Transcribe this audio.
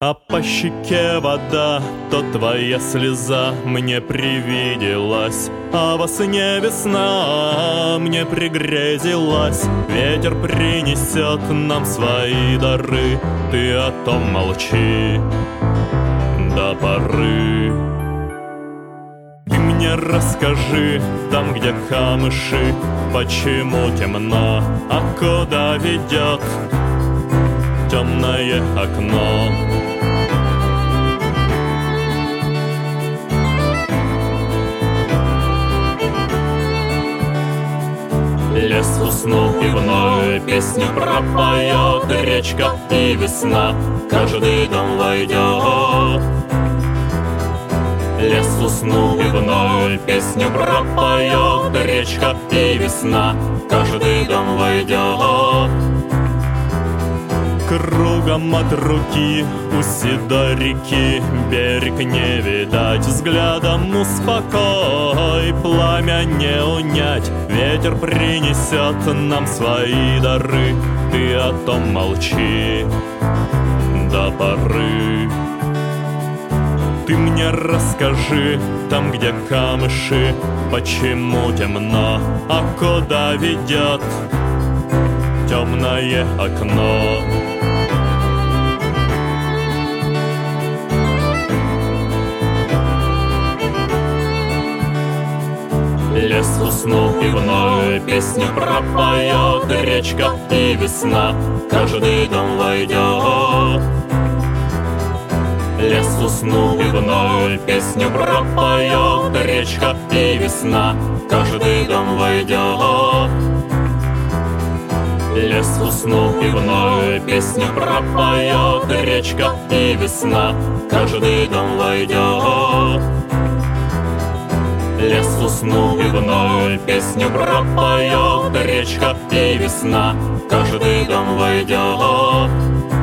по щеке вода, то твоя слеза мне привиделась, а во сне весна мне пригрезилась. Ветер принесет нам свои дары, ты о том молчи до поры. Ты мне расскажи, там, где камыши, почему темно, а куда ведет темное окно. Лес уснул и вновь песню пропоет Речка и весна, каждый дом войдет Лес уснул и вновь песню пропоет Речка и весна, каждый дом войдет Кругом от руки у седой реки. Берег не видать, взглядом успокой Пламя не унять, ветер принесет нам свои дары. Ты о том молчи до поры. Ты мне расскажи, там, где камыши, почему темно, а куда ведет темное окно? Лес уснул и вновь песню пропоет Речка и весна, каждый дом войдет Лес уснул и вновь песню пропоет Речка и весна, каждый дом войдет Лес уснул и вновь песню пропоет Речка и весна, каждый дом войдет Лес уснул и вновь песню пропоет Речка и весна, каждый дом войдет